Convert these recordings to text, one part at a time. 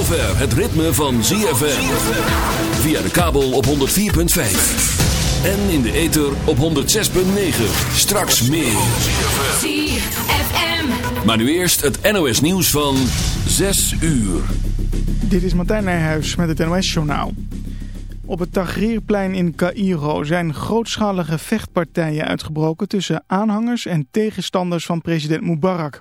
het ritme van ZFM. Via de kabel op 104.5. En in de ether op 106.9. Straks meer. ZFM. Maar nu eerst het NOS nieuws van 6 uur. Dit is Martijn Nijhuis met het NOS-journaal. Op het Tahrirplein in Cairo zijn grootschalige vechtpartijen uitgebroken tussen aanhangers en tegenstanders van president Mubarak.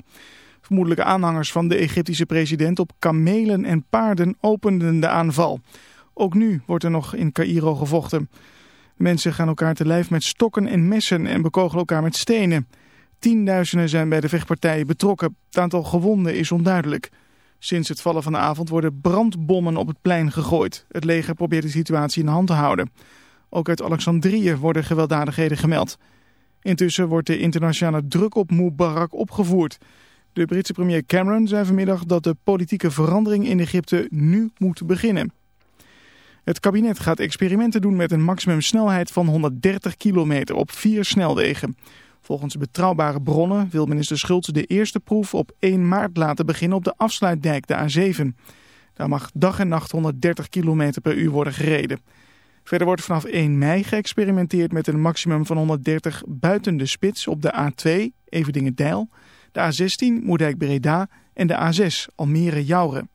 Vermoedelijke aanhangers van de Egyptische president op kamelen en paarden openden de aanval. Ook nu wordt er nog in Cairo gevochten. Mensen gaan elkaar te lijf met stokken en messen en bekogelen elkaar met stenen. Tienduizenden zijn bij de vechtpartijen betrokken. Het aantal gewonden is onduidelijk. Sinds het vallen van de avond worden brandbommen op het plein gegooid. Het leger probeert de situatie in hand te houden. Ook uit Alexandrië worden gewelddadigheden gemeld. Intussen wordt de internationale druk op Mubarak opgevoerd. De Britse premier Cameron zei vanmiddag dat de politieke verandering in Egypte nu moet beginnen. Het kabinet gaat experimenten doen met een maximumsnelheid van 130 kilometer op vier snelwegen. Volgens betrouwbare bronnen wil minister Schultz de eerste proef op 1 maart laten beginnen op de afsluitdijk, de A7. Daar mag dag en nacht 130 km per uur worden gereden. Verder wordt vanaf 1 mei geëxperimenteerd met een maximum van 130 buiten de spits op de A2, Everdingen-Dijl, de A16, Moerdijk-Breda en de A6, Almere-Jouren.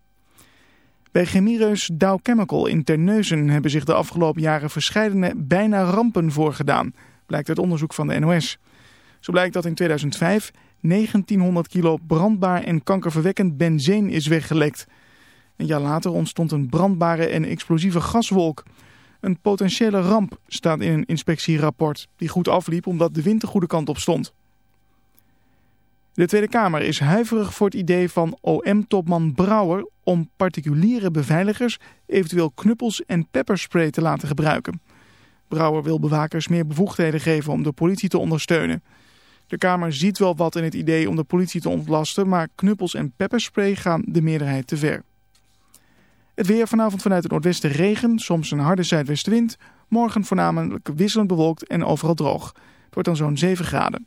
Bij chemiereus Dow Chemical in Terneuzen hebben zich de afgelopen jaren verscheidene bijna rampen voorgedaan, blijkt uit onderzoek van de NOS. Zo blijkt dat in 2005 1900 kilo brandbaar en kankerverwekkend benzeen is weggelekt. Een jaar later ontstond een brandbare en explosieve gaswolk. Een potentiële ramp staat in een inspectierapport die goed afliep omdat de wind de goede kant op stond. De Tweede Kamer is huiverig voor het idee van OM-topman Brouwer om particuliere beveiligers eventueel knuppels en pepperspray te laten gebruiken. Brouwer wil bewakers meer bevoegdheden geven om de politie te ondersteunen. De Kamer ziet wel wat in het idee om de politie te ontlasten, maar knuppels en pepperspray gaan de meerderheid te ver. Het weer vanavond vanuit het noordwesten regen, soms een harde zuidwestenwind. Morgen voornamelijk wisselend bewolkt en overal droog. Het wordt dan zo'n 7 graden.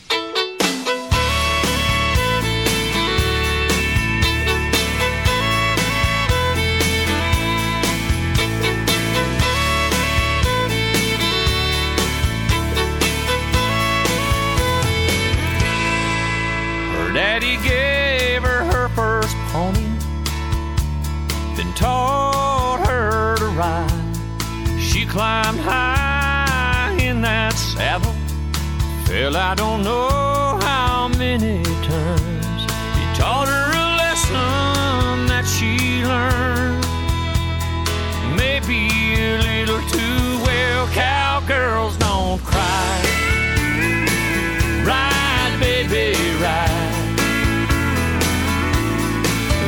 climbed high in that saddle. Fell I don't know how many times. He taught her a lesson that she learned. Maybe a little too well. Cowgirls don't cry. Ride, baby, ride.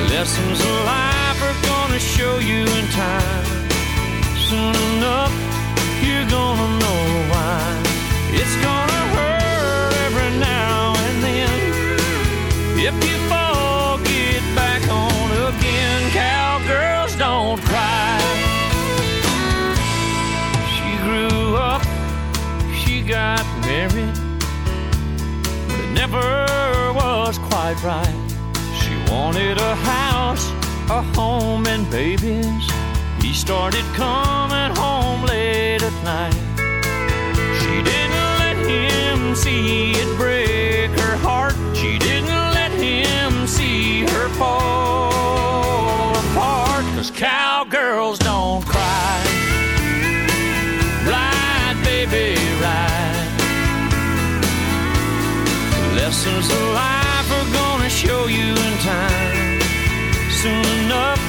Lessons of life are gonna show you in time soon enough quite right. She wanted a house, a home, and babies. He started coming home late at night. She didn't let him see it break her heart. She didn't let him see her fall apart. Cause cowgirls don't cry. Ride, baby, ride. Lessons life are gonna show you in time. Soon enough,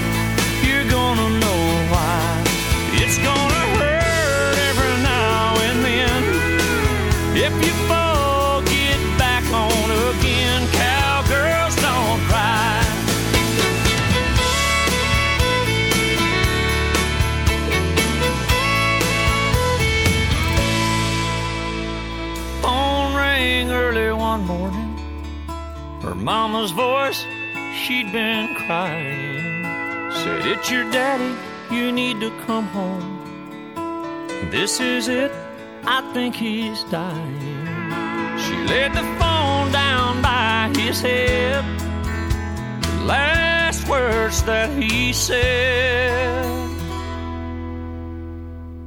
mama's voice, she'd been crying. Said, It's your daddy, you need to come home. This is it, I think he's dying. She laid the phone down by his head. The last words that he said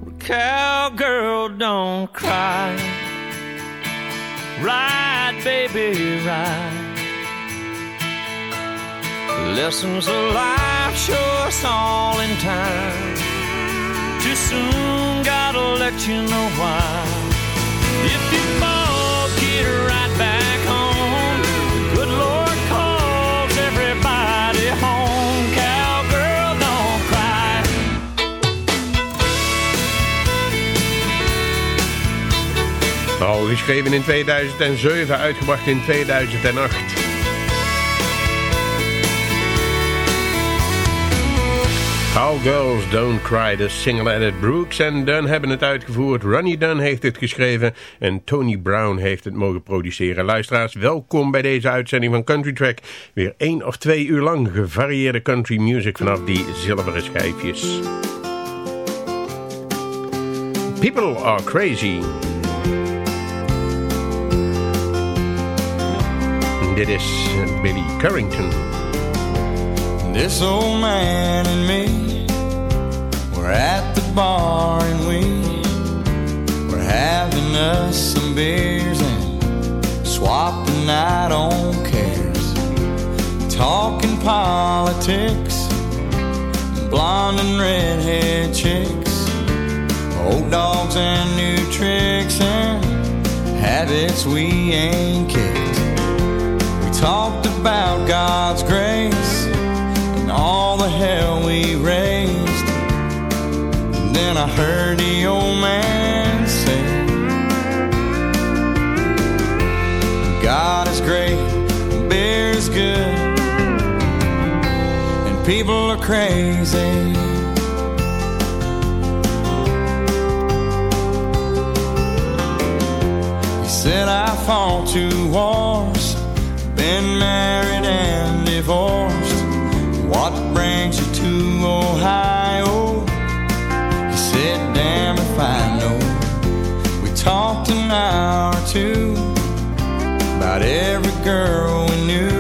were, Cowgirl, don't cry. Ride, baby, ride. Lessons of life show all in time. Too soon, gotta let you know why. If you fall, get right back home. The good Lord calls everybody home. Cowgirl, don't cry. Al geschreven in 2007, uitgebracht in 2008. Cowgirls Don't Cry, de single edit. Brooks en Dunn hebben het uitgevoerd. Ronnie Dunn heeft het geschreven en Tony Brown heeft het mogen produceren. Luisteraars, welkom bij deze uitzending van Country Track. Weer één of twee uur lang gevarieerde country music vanaf die zilveren schijfjes. People are crazy. Dit is Billy Currington. This old man and me were at the bar and we were having us some beers and swapping on cares, talking politics, blonde and redhead chicks, old dogs and new tricks and habits we ain't kicked. We talked about God's grace and all the hell we raised. Then I heard the old man say, God is great, beer is good, and people are crazy. He said, I fought two wars, been married and divorced. What brings you to Ohio? Said, damn if I know. We talked an hour or two about every girl we knew.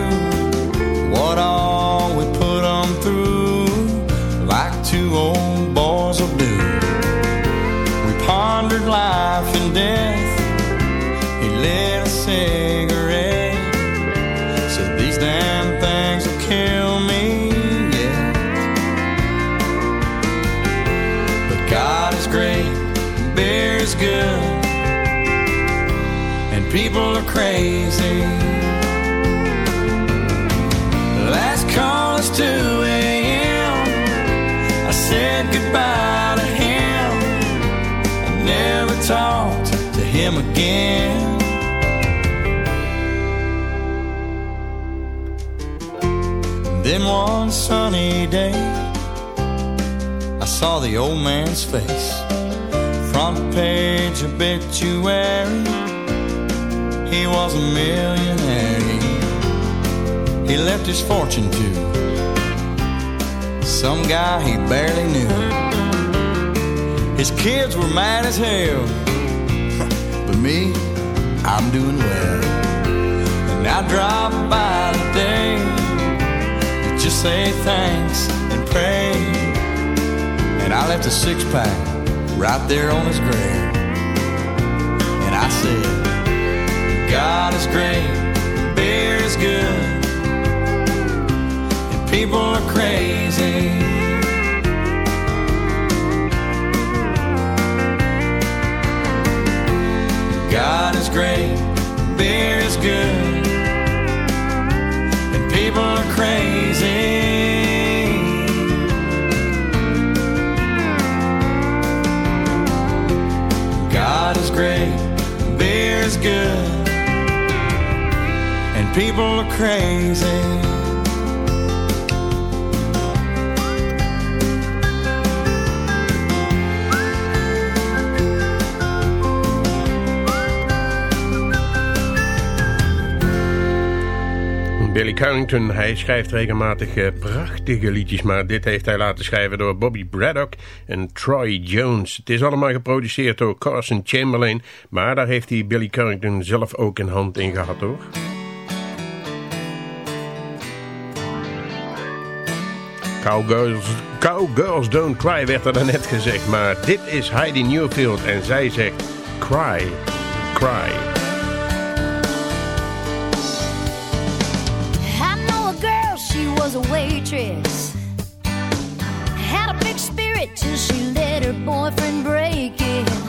Day, I saw the old man's face. Front page obituary, he was a millionaire. He left his fortune to some guy he barely knew. His kids were mad as hell, but me, I'm doing well. And I drive by today to just say thanks and pray. And I left a six pack right there on his grave. And I said, God is great, beer is good, and people are crazy. God is great, beer is good, people are crazy. God is great, beer is good, and people are crazy. Billy Carrington, hij schrijft regelmatig eh, prachtige liedjes, maar dit heeft hij laten schrijven door Bobby Braddock en Troy Jones. Het is allemaal geproduceerd door Carson Chamberlain, maar daar heeft hij Billy Carrington zelf ook een hand in gehad hoor. Cowgirls, Cowgirls Don't Cry werd er net gezegd, maar dit is Heidi Newfield en zij zegt Cry, Cry. Till she let her boyfriend break it.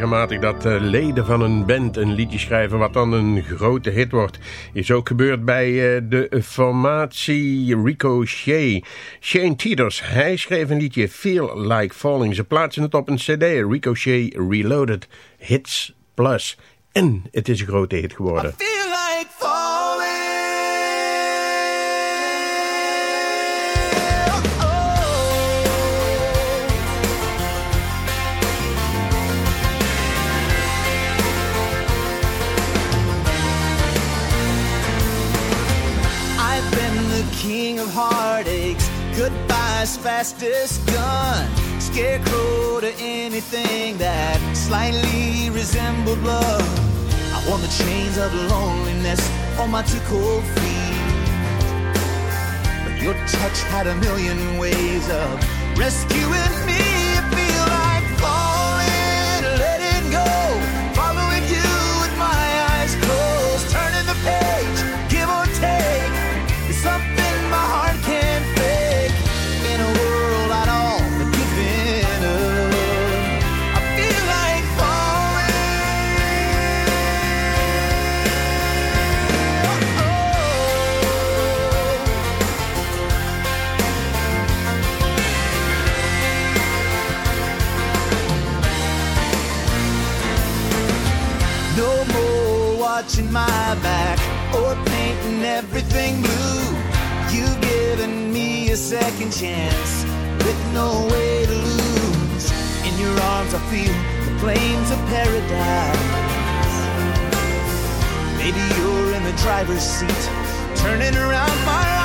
Dat eh, leden van een band een liedje schrijven wat dan een grote hit wordt. Is ook gebeurd bij eh, de formatie Ricochet. Shane Teeters, hij schreef een liedje Feel Like Falling. Ze plaatsen het op een cd, Ricochet Reloaded Hits Plus. En het is een grote hit geworden. feel like goodbyes fastest gun, scarecrow to anything that slightly resembled love. I won the chains of loneliness on my two cold feet. But your touch had a million ways of rescuing me. I feel like falling, letting go, following you with my eyes closed, turning the page, give or take. Something back or painting everything blue. You've given me a second chance with no way to lose. In your arms, I feel the flames of paradise. Maybe you're in the driver's seat, turning around my.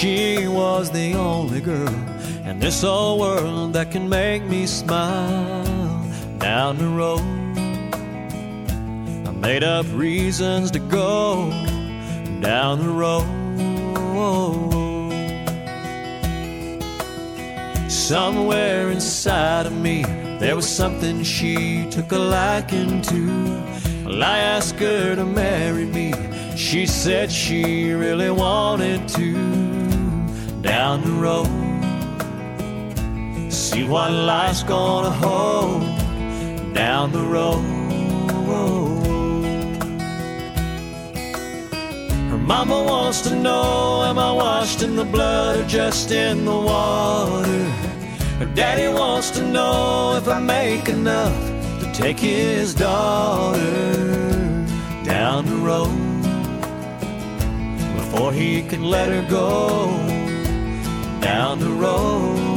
She was the only girl in this old world that can make me smile. Down the road, I made up reasons to go down the road. Somewhere inside of me, there was something she took a liking to. Well, I asked her to marry me. She said she really wanted to. Down the road, see what life's gonna hold. Down the road. Her mama wants to know Am I washed in the blood or just in the water? Her daddy wants to know if I make enough to take his daughter down the road before he can let her go down the road.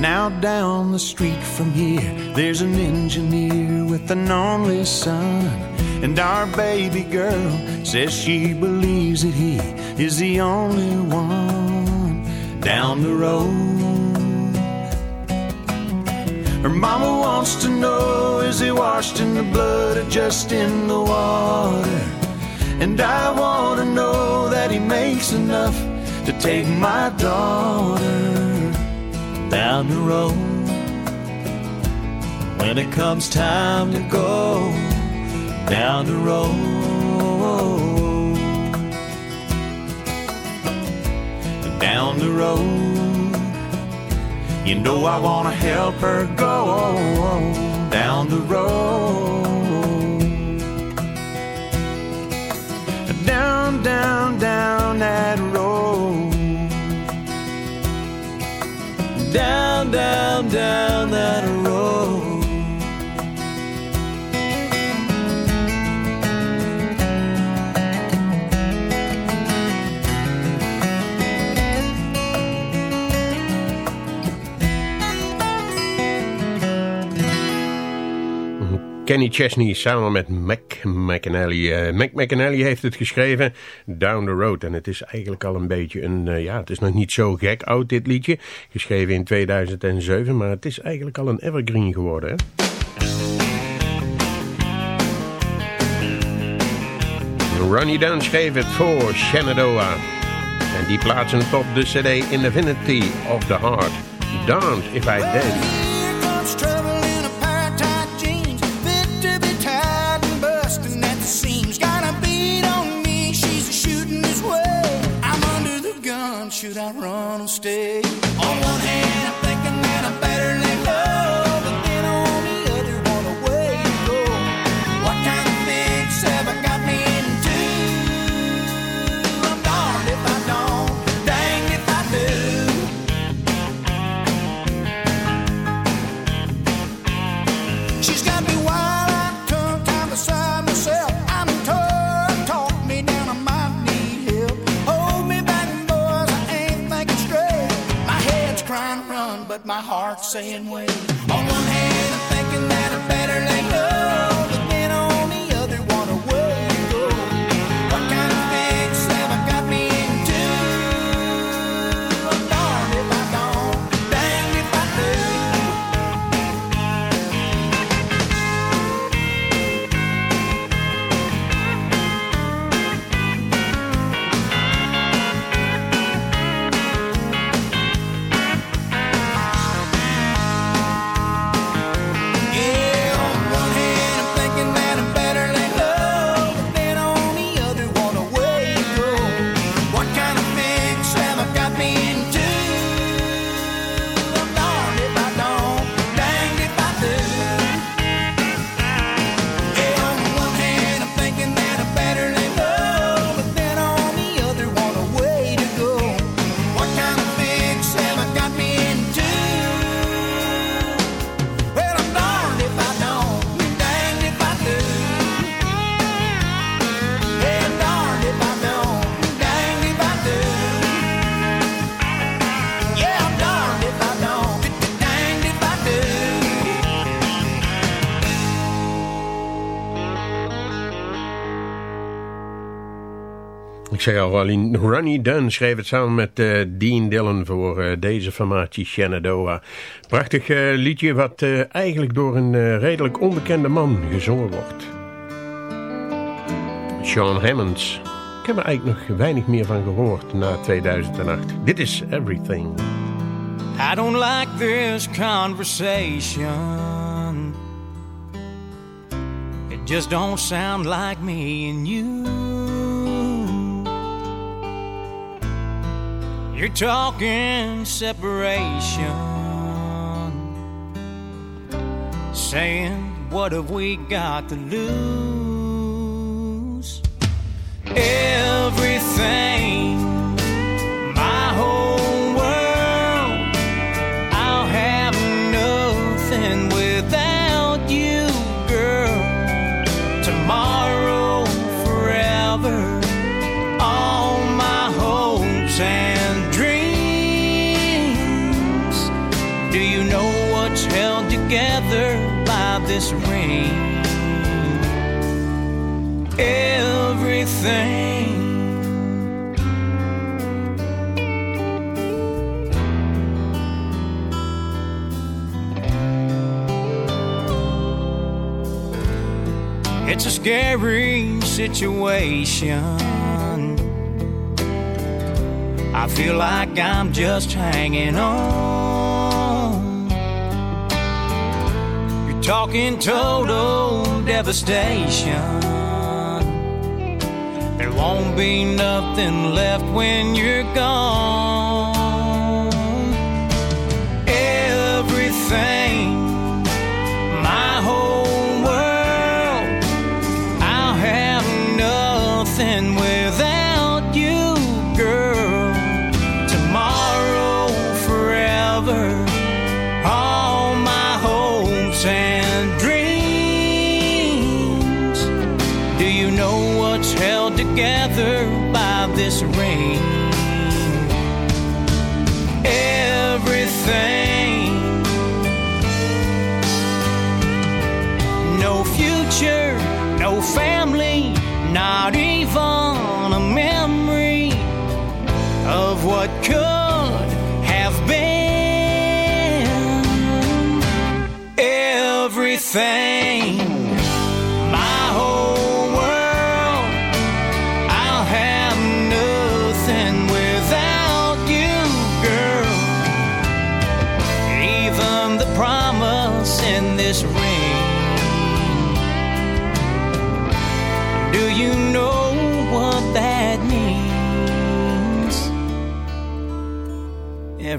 Now, down the street from here, there's an engineer with an only son. And our baby girl says she believes that he is the only one down the road. Her mama wants to know is he washed in the blood or just in the water? And I want to know that he makes enough to take my daughter down the road. When it comes time to go down the road. Down the road. You know I wanna help her go down the road. Down, down, down that road. Down, down, down that road. Kenny Chesney samen met Mac McAnally. Eh, Mac McAnally heeft het geschreven, Down the Road. En het is eigenlijk al een beetje een, eh, ja, het is nog niet zo gek oud dit liedje. Geschreven in 2007, maar het is eigenlijk al een evergreen geworden. Hè? Ronnie Dunn schreef het voor Shenandoah. En die plaatsen op de cd Infinity of the Heart. Darned if I did. Should I run or stay? But my heart's saying wait. On one hand, I'm thinking that I better lay low, Ik zei al, Ronnie Dunn schreef het samen met eh, Dean Dillon voor eh, deze formatie Shenandoah. Prachtig eh, liedje wat eigenlijk door een redelijk onbekende man gezongen wordt. Sean Hammonds. Ik heb er eigenlijk nog weinig meer van gehoord na 2008. Dit is Everything. I don't like this conversation. It just don't sound like me and you. You're talking separation, saying, What have we got to lose? Everything, situation. I feel like I'm just hanging on. You're talking total devastation. There won't be nothing left when you're gone.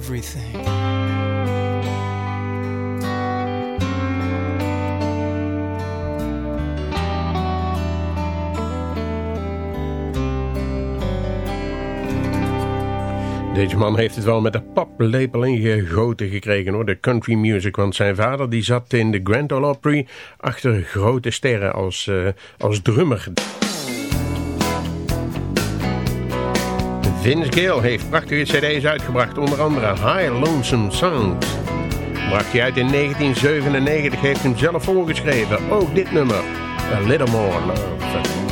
Everything. Deze man heeft het wel met de paplepel ingegoten gekregen hoor, de country music. Want zijn vader die zat in de Grand Ole Opry achter grote sterren als, eh, als drummer. Vince Gill heeft prachtige cd's uitgebracht, onder andere High Lonesome Sound. Bracht hij uit in 1997, heeft hem zelf voorgeschreven. Ook dit nummer, A Little More Love.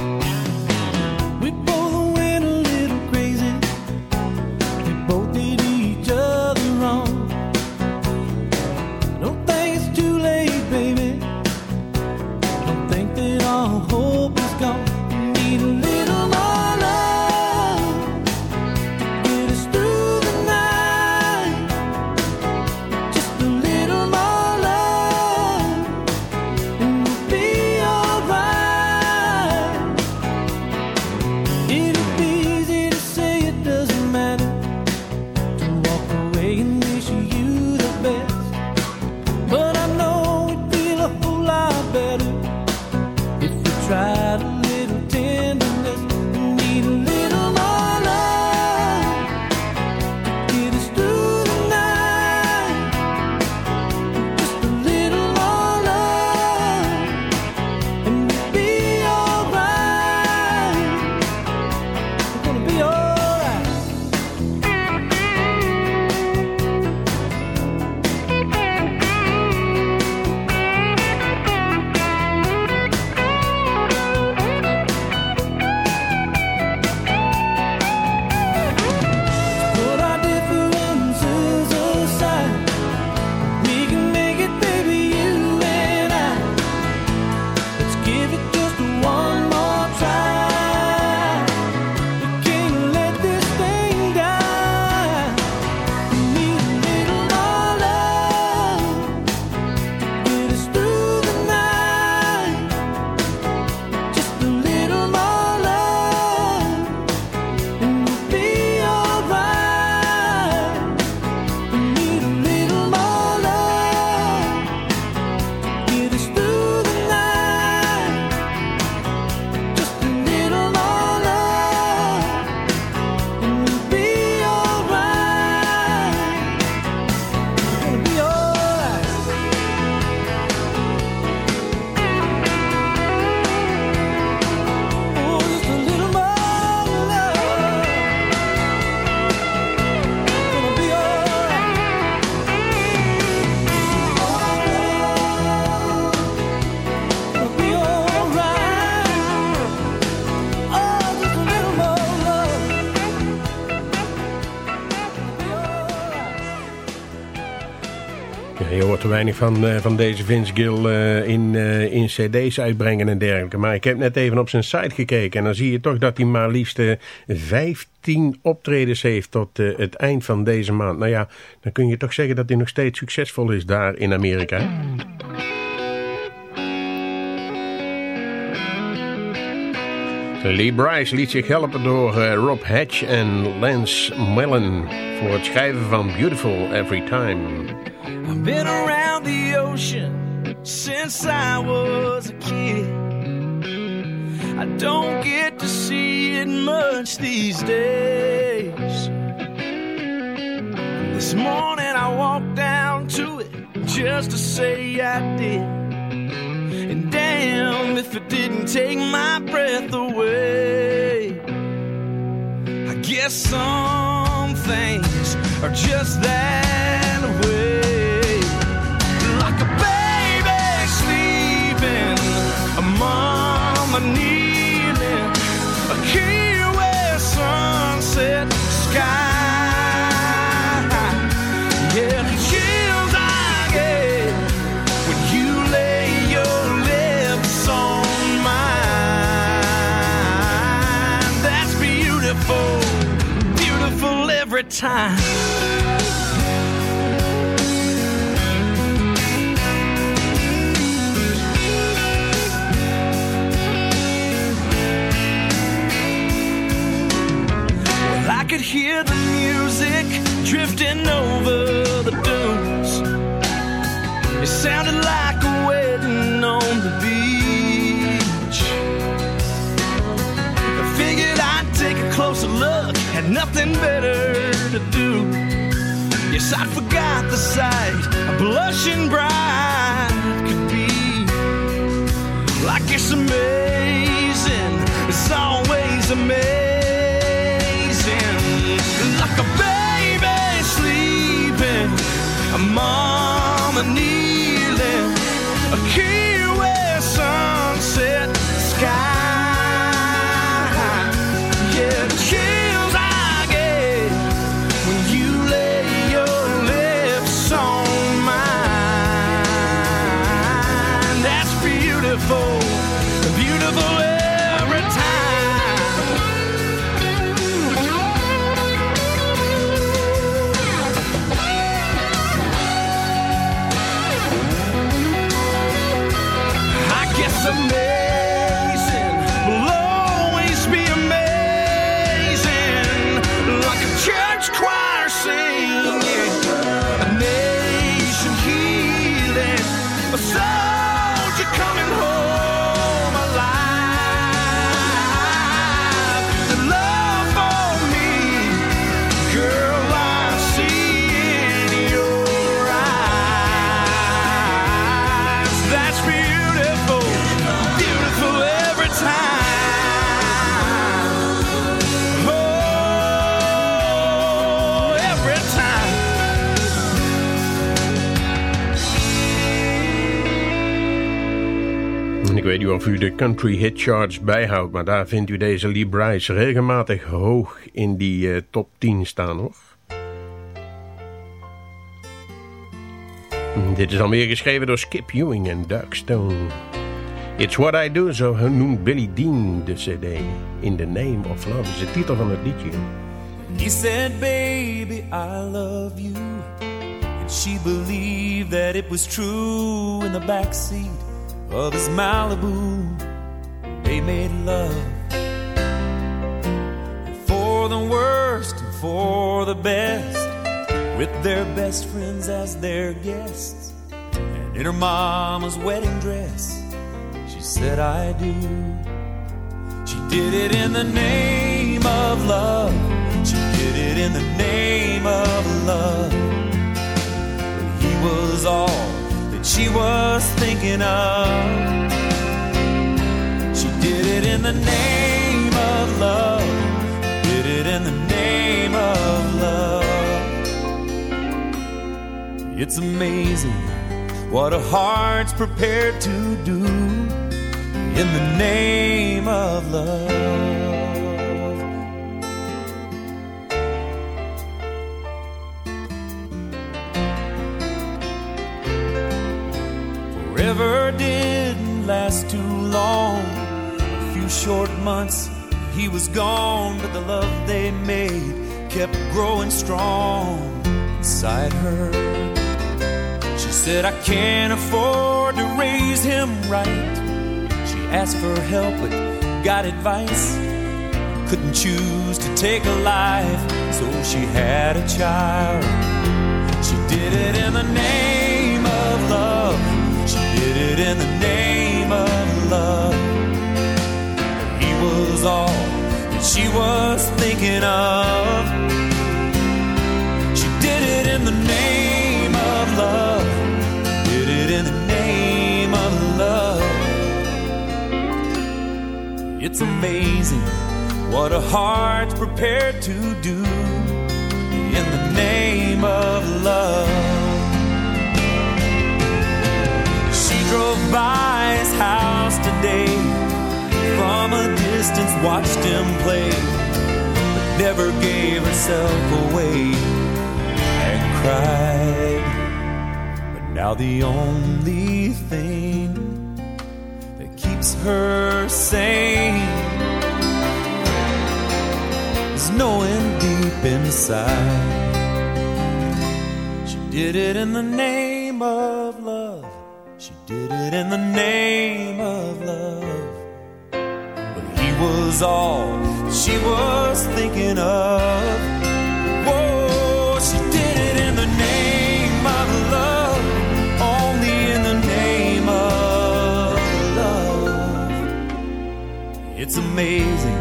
Weinig van, eh, van deze Vince Gill eh, in, eh, in cd's uitbrengen en dergelijke. Maar ik heb net even op zijn site gekeken en dan zie je toch dat hij maar liefst eh, 15 optredens heeft tot het eind van deze maand. Nou ja, dan kun je toch zeggen dat hij nog steeds succesvol is daar in Amerika. Lee Bryce liet zich helpen door Rob Hatch en Lance Mellon voor het schrijven van Beautiful Every Time. I've been around the ocean since I was a kid. I don't get to see it much these days. This morning I walked down to it just to say I did. And damn if it didn't take my breath away. I guess some things are just that way. Sky. Yeah, the chills I get when you lay your lips on mine. That's beautiful, beautiful every time. The music drifting over the dunes. It sounded like a wedding on the beach. I figured I'd take a closer look, had nothing better to do. Yes, I forgot the sight, a blushing bride could be. Like it's amazing, a Ik weet niet of u de country hit charts bijhoudt, maar daar vindt u deze Lee regelmatig hoog in die eh, top 10 staan hoor. Dit is dan weer geschreven door Skip Ewing en Doug Stone. It's What I Do, zo noemt Billy Dean de cd. In the Name of Love is de titel van het liedje. He said, Baby, I love you. And she believed that it was true in the backseat of his Malibu. They made love. And for the worst and for the best, with their best friends as their guests. And in her mama's wedding dress, she said, I do. She did it in the name of love. She did it in the name of love. But he was all she was thinking of. She did it in the name of love. Did it in the name of love. It's amazing what a heart's prepared to do in the name of love. Last too long. A few short months, he was gone, but the love they made kept growing strong inside her. She said, I can't afford to raise him right. She asked for help, but got advice. Couldn't choose to take a life, so she had a child. She did it in the name of love. Did it in the name of love. He was all that she was thinking of. She did it in the name of love. Did it in the name of love. It's amazing what a heart's prepared to do in the name of love. Drove by his house today, from a distance watched him play, but never gave herself away and cried. But now the only thing that keeps her sane is knowing deep inside she did it in the name of love. Did it in the name of love. But he was all she was thinking of. She did it in the name of love. Only in the name of love. It's amazing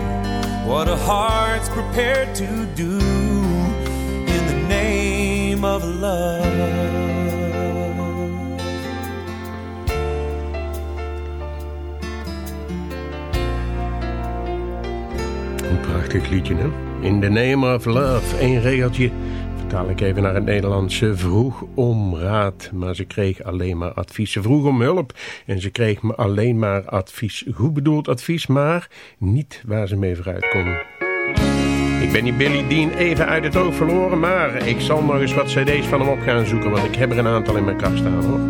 what a heart's prepared to do in the name of love. In the name of love. Eén regeltje. Vertaal ik even naar het Nederlands. Ze vroeg om raad, maar ze kreeg alleen maar advies. Ze vroeg om hulp en ze kreeg alleen maar advies. Goed bedoeld advies, maar niet waar ze mee vooruit kon. Ik ben die Billy Dean even uit het oog verloren, maar ik zal nog eens wat cd's van hem op gaan zoeken, want ik heb er een aantal in mijn kast staan, hoor.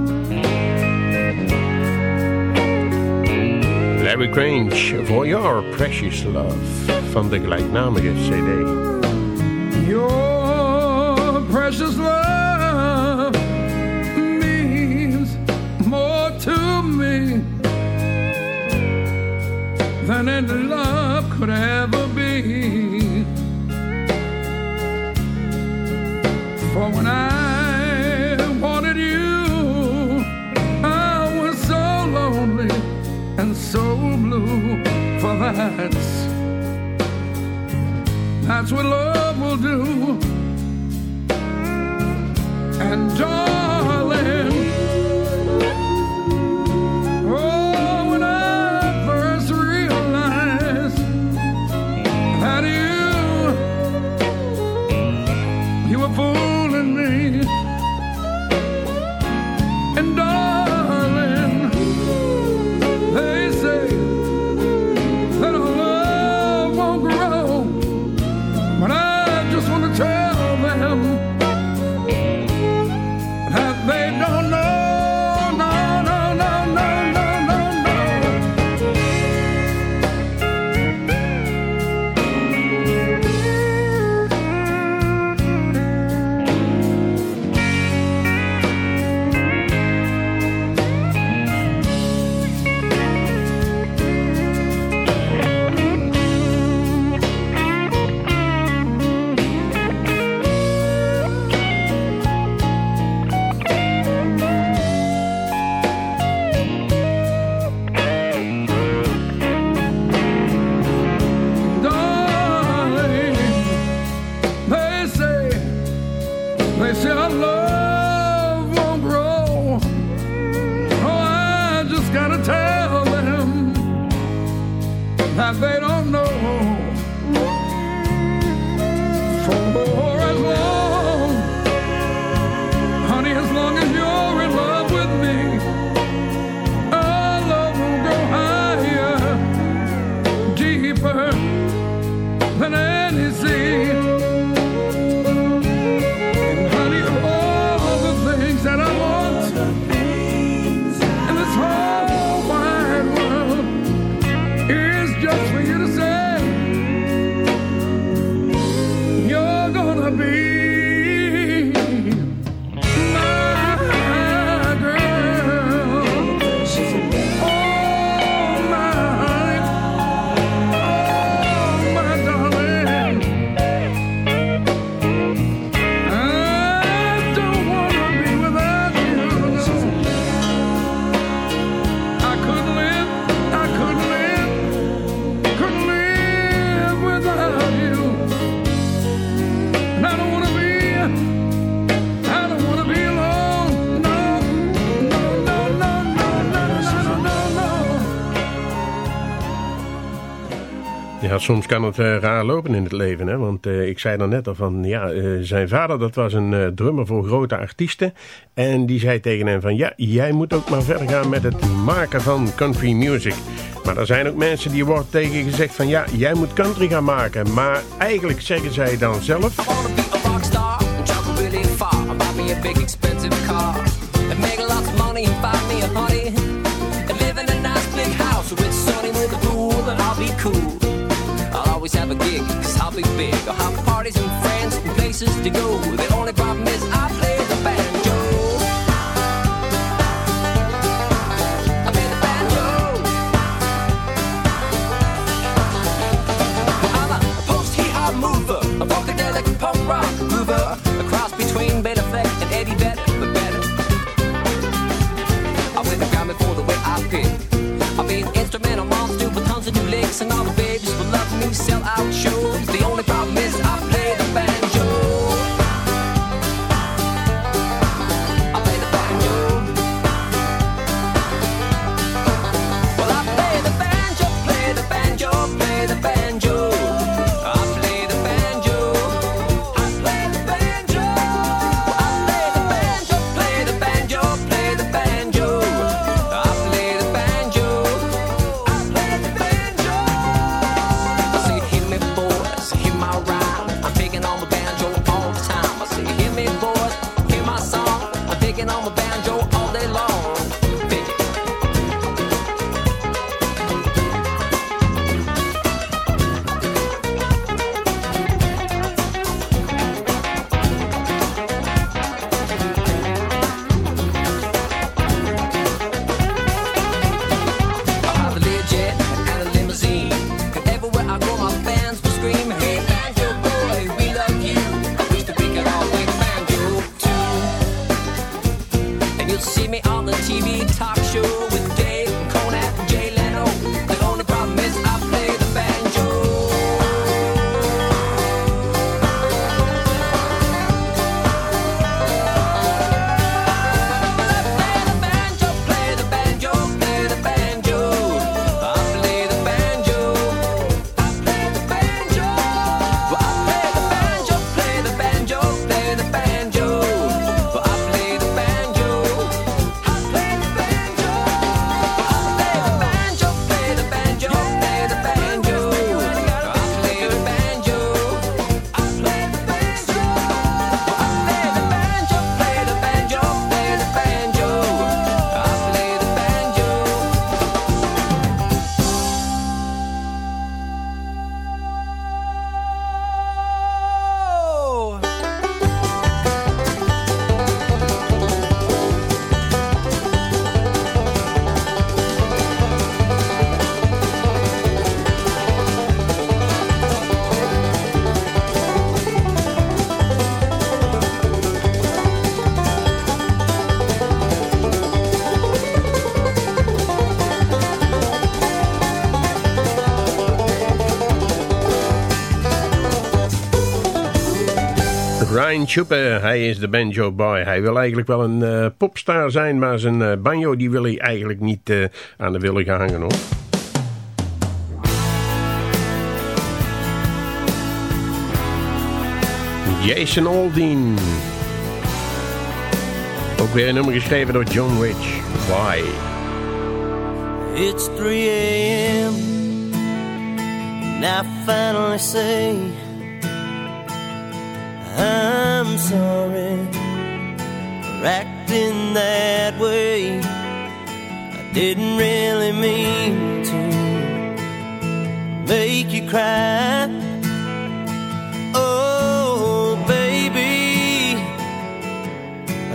Larry Grange, For Your Precious Love, van de gelijknamige cd. Your precious love means more to me than any love could ever be. For when I wanted you, I was so lonely and so blue. For that's that's what love will do. And darling, soms kan het eh, raar lopen in het leven. Hè? Want eh, ik zei dan net al van, ja, eh, zijn vader dat was een drummer voor grote artiesten. En die zei tegen hem van, ja, jij moet ook maar verder gaan met het maken van country music. Maar er zijn ook mensen die wordt tegen gezegd van, ja, jij moet country gaan maken. Maar eigenlijk zeggen zij dan zelf... cool. Always have a gig, cause I'll be big. I'll have parties and friends and places to go. The only problem is I play the banjo. I mover, a funkadelic punk rock a cross between Beta and Eddie Vedder, but better. I win the Grammy for the way I pick. I'll be an instrumental monster with tons of new licks, and all the will love me, sell out shows. The only problem Chuppe, hij is de banjo boy. Hij wil eigenlijk wel een eh, popstar zijn, maar zijn eh, banjo die wil hij eigenlijk niet eh, aan de willen gaan hangen hoor. Jason Aldean. Ook weer een nummer geschreven door John Rich. Why? It's 3 a.m. And I finally say I'm sorry for acting that way. I didn't really mean to make you cry. Oh, baby.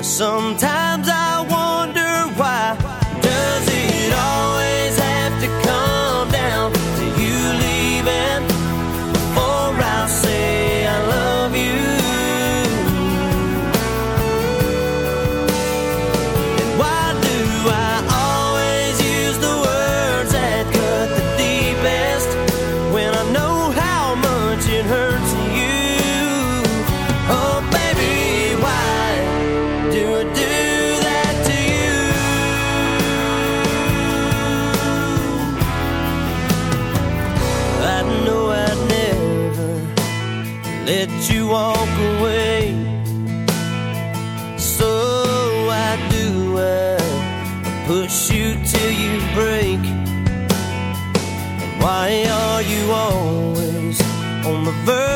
Sometimes I over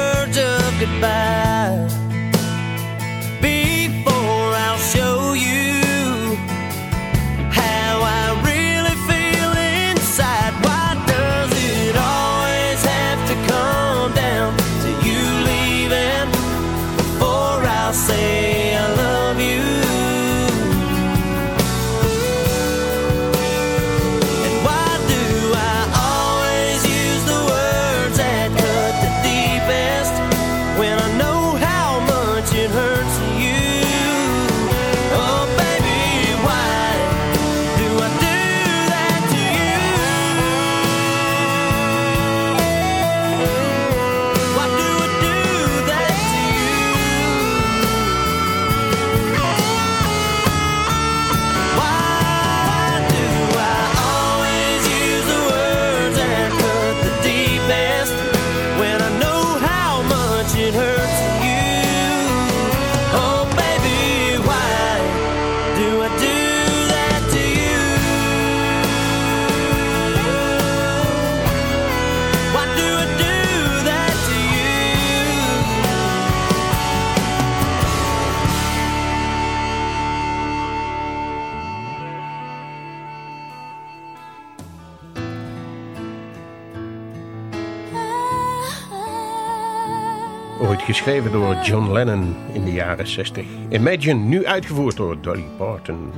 door John Lennon in de jaren 60. Imagine, nu uitgevoerd door Dolly Parton.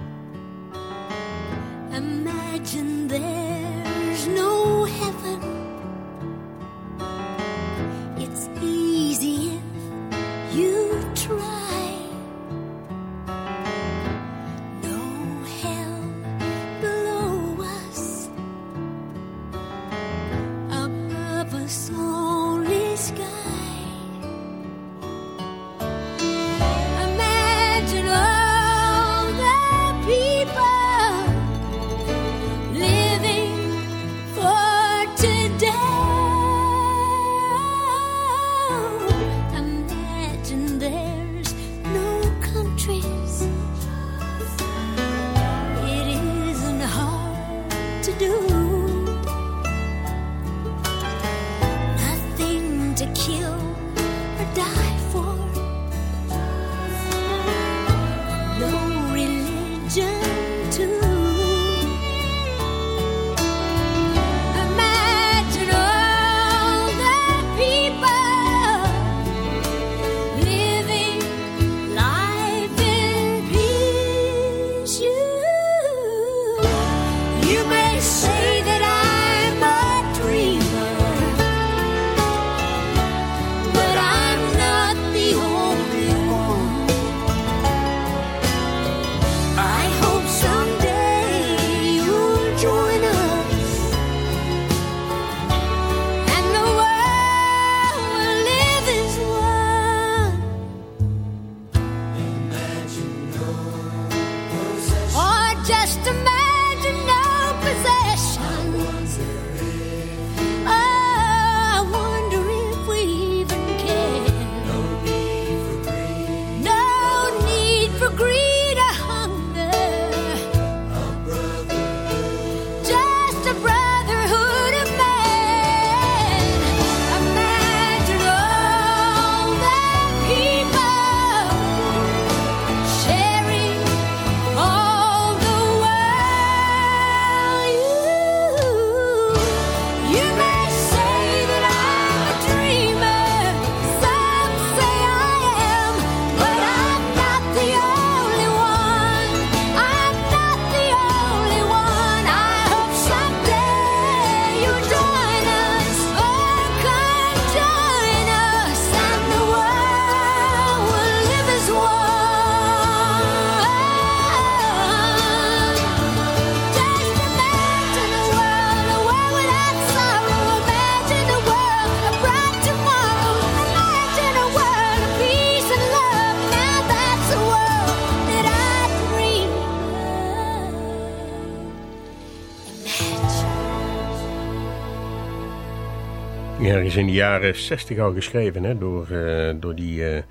Ergens in de jaren 60 al geschreven hè, door, eh, door die eh,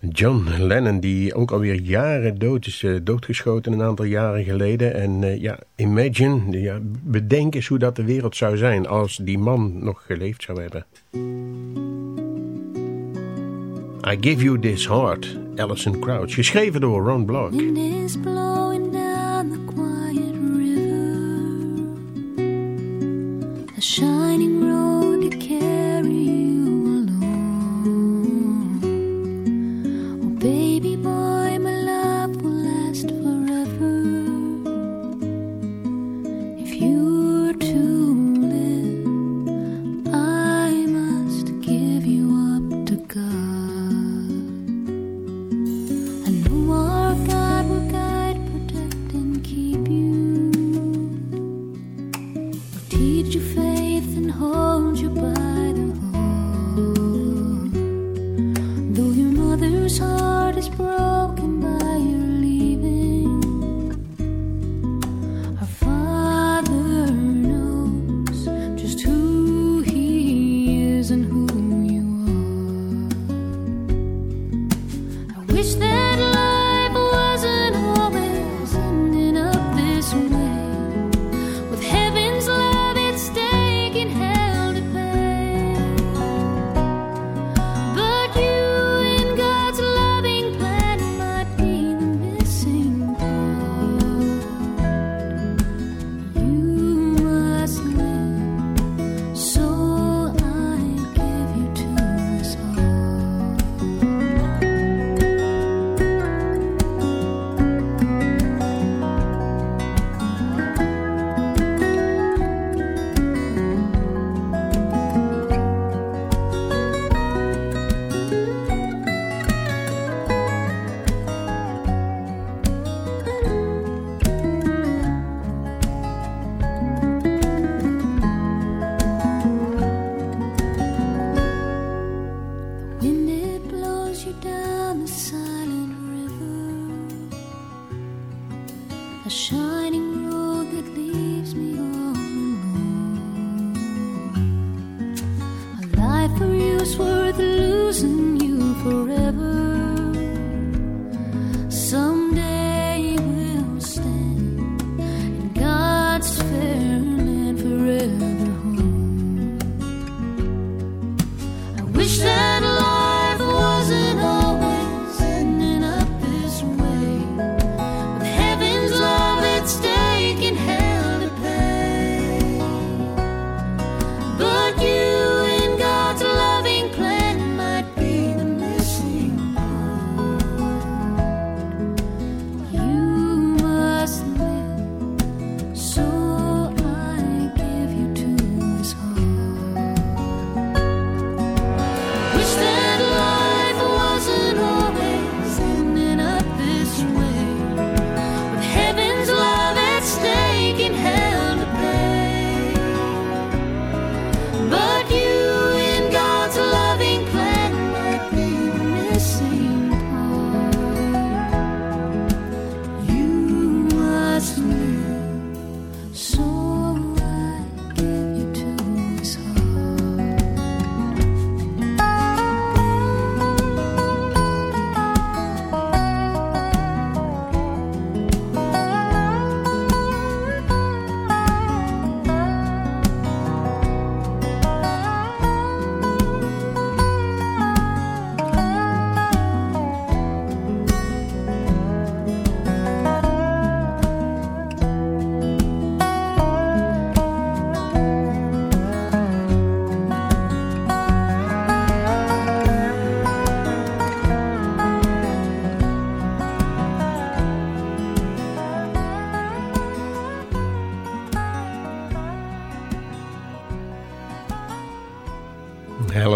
John Lennon, die ook alweer jaren dood is, eh, doodgeschoten een aantal jaren geleden. En ja, imagine, ja, bedenk eens hoe dat de wereld zou zijn als die man nog geleefd zou hebben. I Give You This Heart, Alison Crouch, geschreven door Ron Block. Wind wish that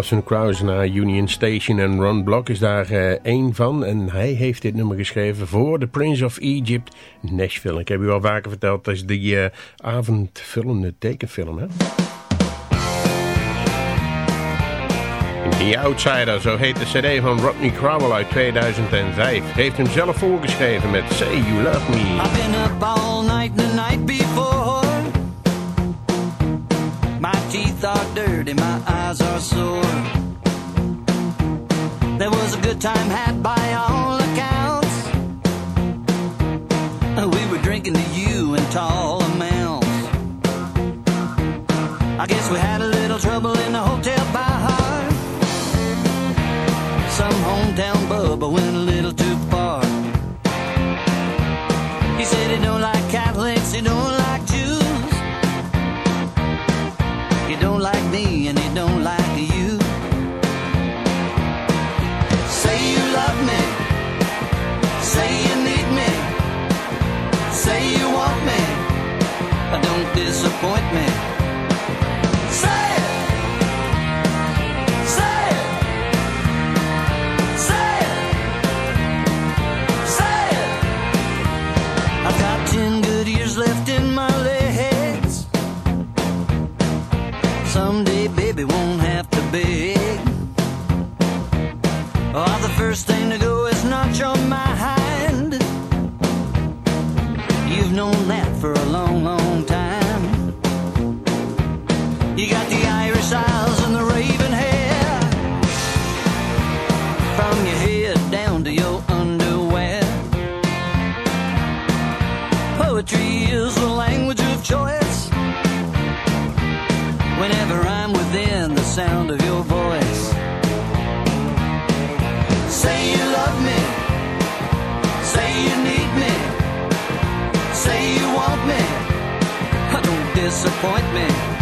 Alison Krauss naar Union Station en Ron Block is daar eh, één van. En hij heeft dit nummer geschreven voor The Prince of Egypt Nashville. Ik heb u al vaker verteld, dat is die eh avondfilm, de tekenfilm. Hè? The Outsider, zo heet de cd van Rodney Crowell uit 2005. Heeft hem zelf voorgeschreven met Say You Love Me. I've been up all night the night. dirty, my eyes are sore. There was a good time had by all accounts. We were drinking to you in tall amounts. I guess we had a little trouble in the hotel. disappointment.